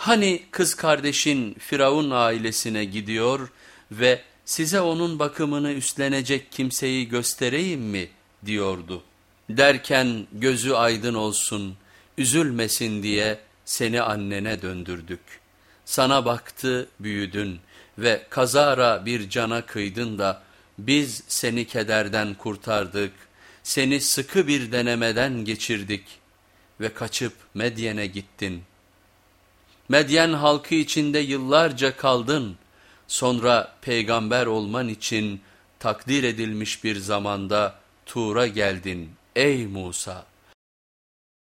Hani kız kardeşin Firavun ailesine gidiyor ve size onun bakımını üstlenecek kimseyi göstereyim mi diyordu. Derken gözü aydın olsun, üzülmesin diye seni annene döndürdük. Sana baktı büyüdün ve kazara bir cana kıydın da biz seni kederden kurtardık, seni sıkı bir denemeden geçirdik ve kaçıp Medyen'e gittin.'' Medyen halkı içinde yıllarca kaldın, sonra peygamber olman için takdir edilmiş bir zamanda Tur'a geldin ey Musa.''